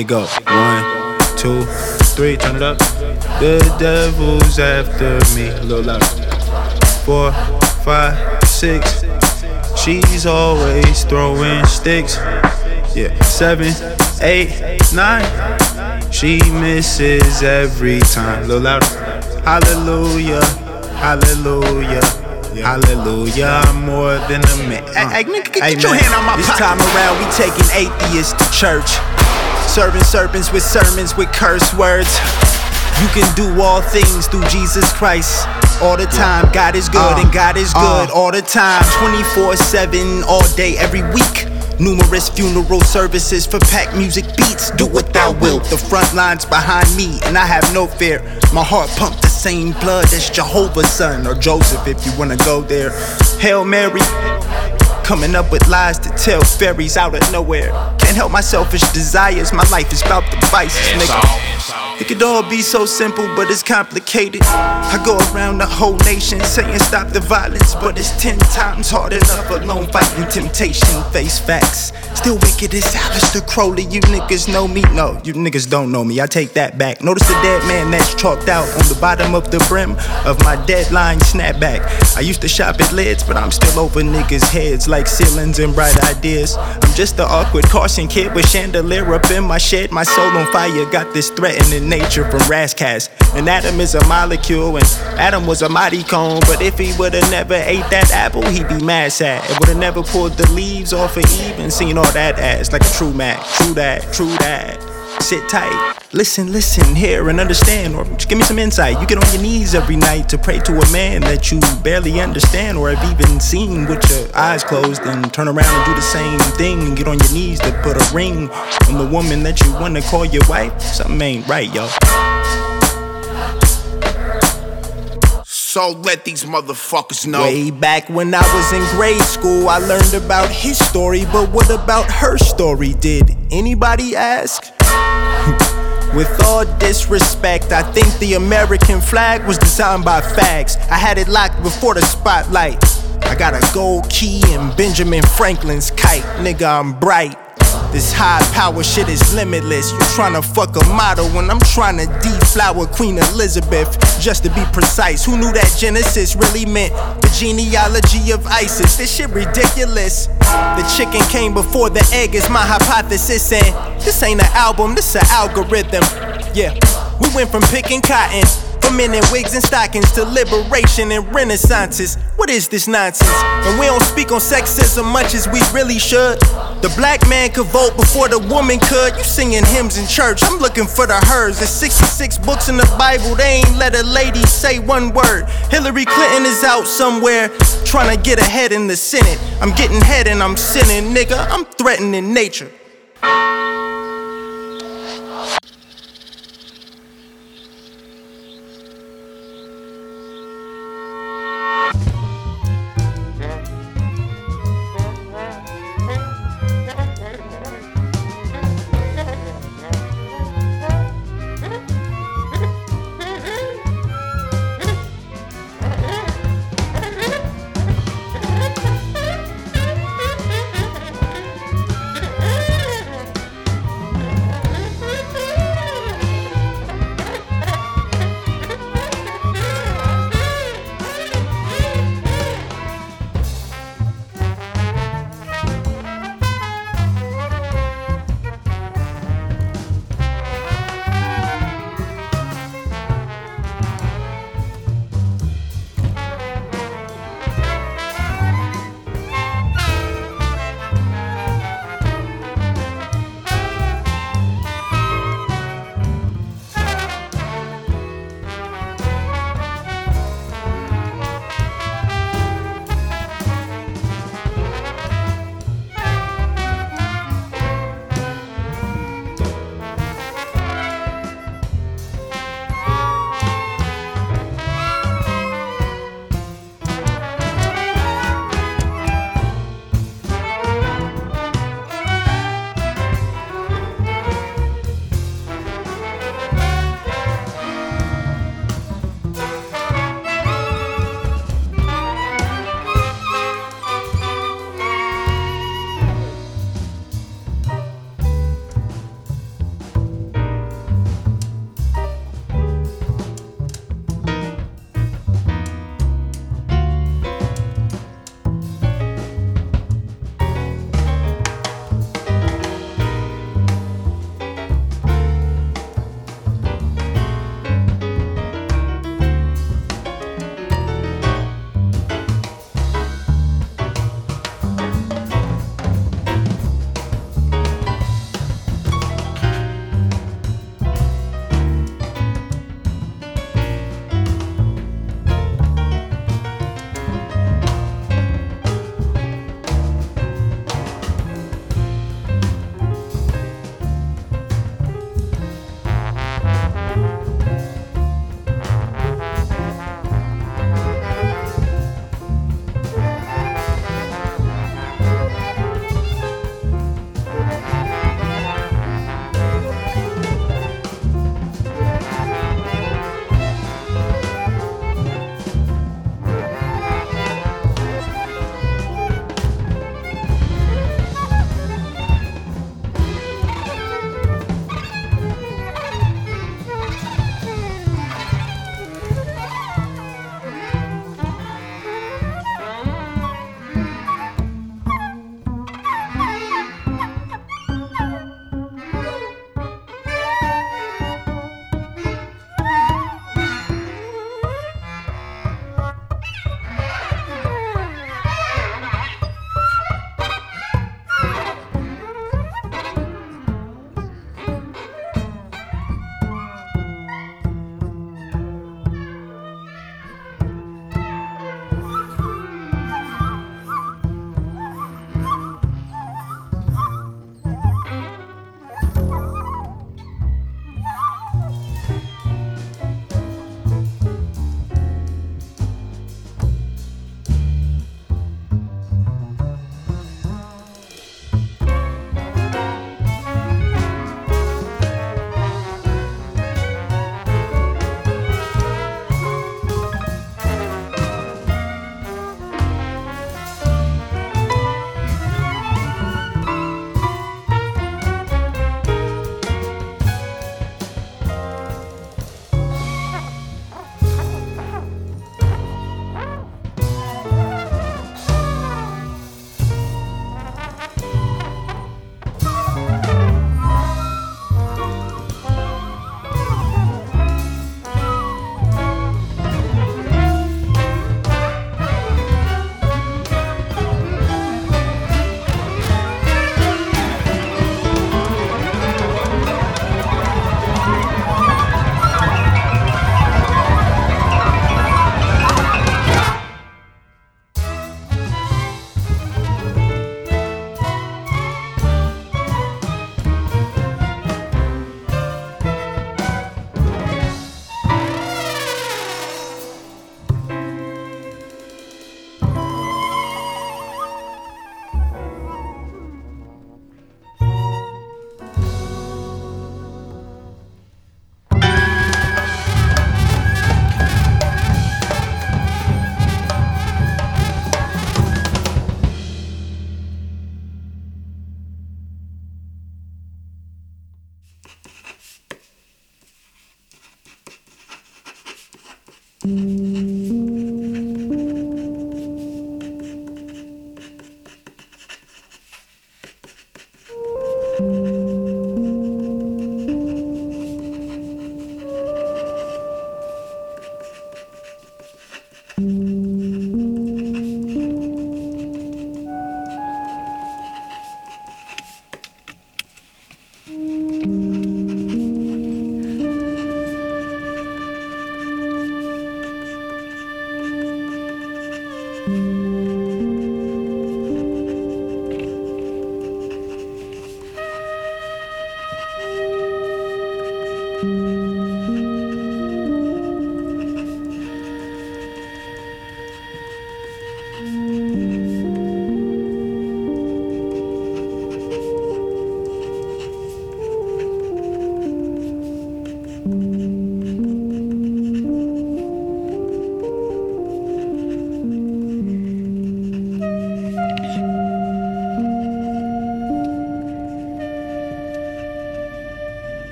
It go one, two, three. Turn it up. The devil's after me. A little louder. Four, five, six. She's always throwing sticks. Yeah, seven, eight, nine. She misses every time. A little louder. Hallelujah, hallelujah. Hallelujah, I'm more than a man. Hey, hey nigga, get, hey, your hand out my this pocket. This time around, we taking atheists to church. Serving serpents with sermons with curse words. You can do all things through Jesus Christ. All the time, God is good uh, and God is good uh, all the time. 24 7, all day, every week. Numerous funeral services for packed music beats. Do what thou wilt. The front lines behind me, and I have no fear. My heart pumped the same blood as Jehovah's son, or Joseph if you wanna go there. Hail Mary. Coming up with lies to tell fairies out of nowhere. Can't help my selfish desires. My life is about the vices, nigga. It could all be so simple, but it's complicated. I go around the whole nation saying stop the violence, but it's ten times hard enough alone fighting temptation. Face facts. Still wicked as Aleister Crowley. You niggas know me? No, you niggas don't know me. I take that back. Notice the dead man that's chalked out on the bottom of the brim of my deadline snapback. I used to shop at lids, but I'm still over niggas' heads like ceilings and bright ideas. I'm just the awkward caution kid with chandelier up in my shed. My soul on fire got this threatening nature from Ras Kass. An atom is a molecule, and Adam was a mighty cone. But if he would've never ate that apple, he'd be mad sad. And would've never pulled the leaves off of Eve and seen all that ass like a true Mac. True that, true that. Sit tight, listen, listen, hear and understand, or give me some insight. You get on your knees every night to pray to a man that you barely understand or have even seen with your eyes closed, and turn around and do the same thing and get on your knees to put a ring on the woman that you wanna call your wife. Something ain't right, yo. So let these motherfuckers know. Way back when I was in grade school, I learned about his story, but what about her story? Did anybody ask? With all disrespect, I think the American flag was designed by fags. I had it locked before the spotlight. I got a gold key and Benjamin Franklin's kite. Nigga, I'm bright. This high power shit is limitless. You tryna fuck a model when I'm tryna deflower Queen Elizabeth. Just to be precise, who knew that Genesis really meant the genealogy of ISIS? This shit ridiculous. The chicken came before the egg is my hypothesis, and this ain't an album, this an algorithm. Yeah, we went from picking cotton from men in wigs and stockings to liberation and renaissances. What is this nonsense? And we don't speak on sexism much as we really should. The black man could vote before the woman could. You singing hymns in church, I'm looking for the hers. There's 66 books in the Bible, they ain't let a lady say one word. Hillary Clinton is out somewhere trying to get ahead in the Senate. I'm getting head and I'm sinning, nigga. I'm threatening nature.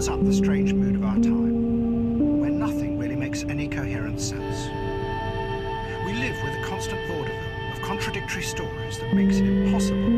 sums up the strange mood of our time, where nothing really makes any coherent sense. We live with a constant vaudeville of contradictory stories that makes it impossible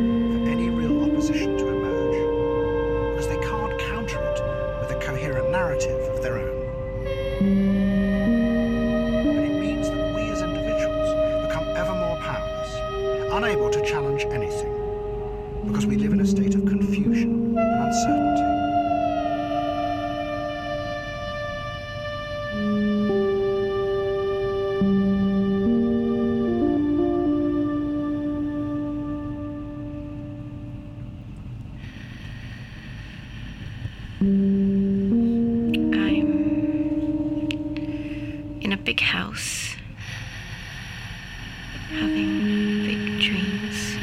having big dreams.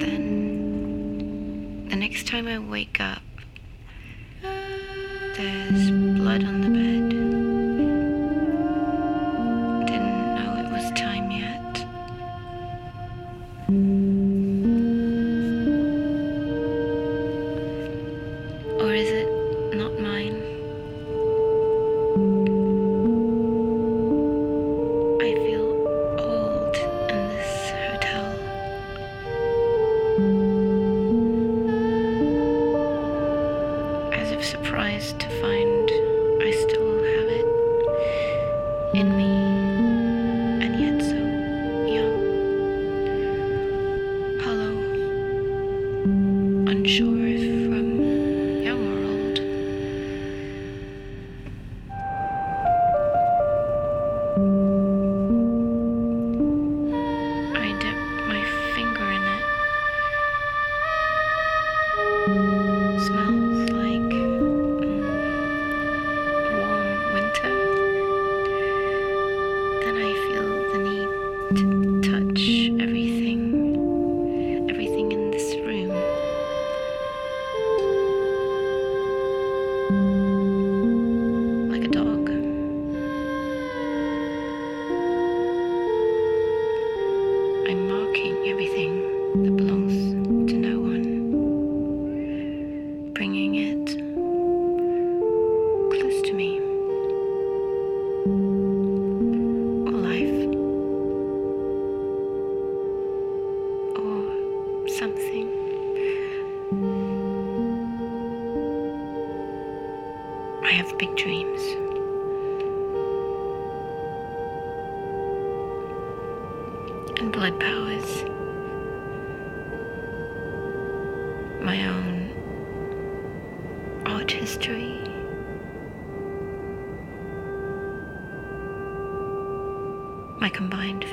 Then, the next time I wake up, have big dreams. And blood powers. My own art history. My combined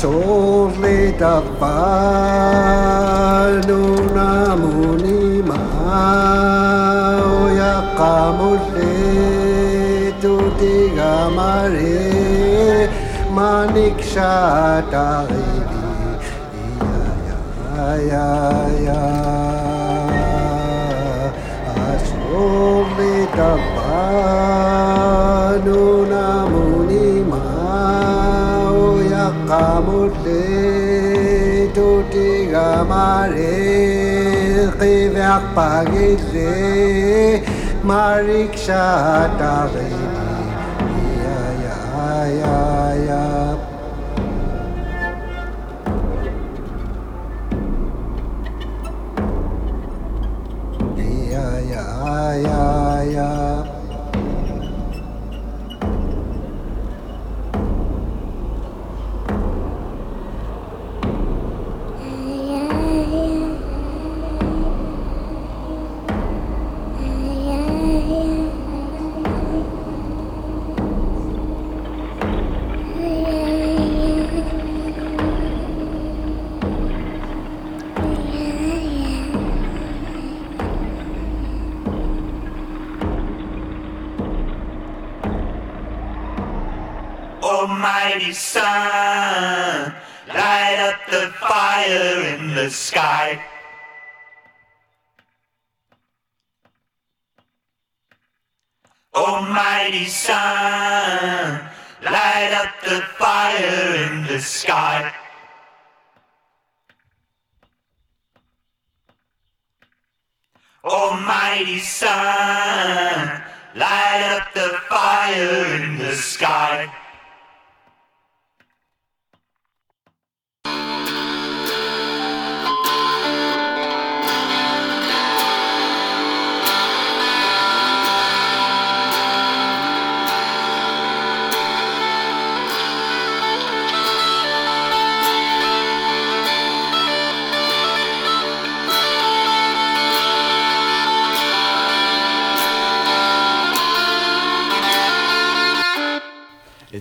σώλη τα πάλουν αμονίμα ο γιακάμουλη του τη γαμαρή μ' ανοίξα τα λίγη Yeah, yeah, yeah. طريقي في أقبالي ماريك شاتري Sun, light up the fire in the sky.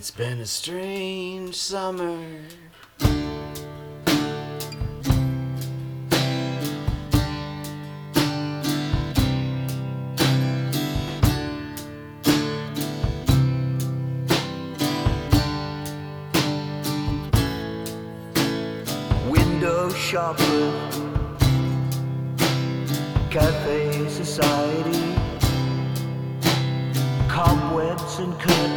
It's been a strange summer. window shopper, cafe society, cobwebs and curtains,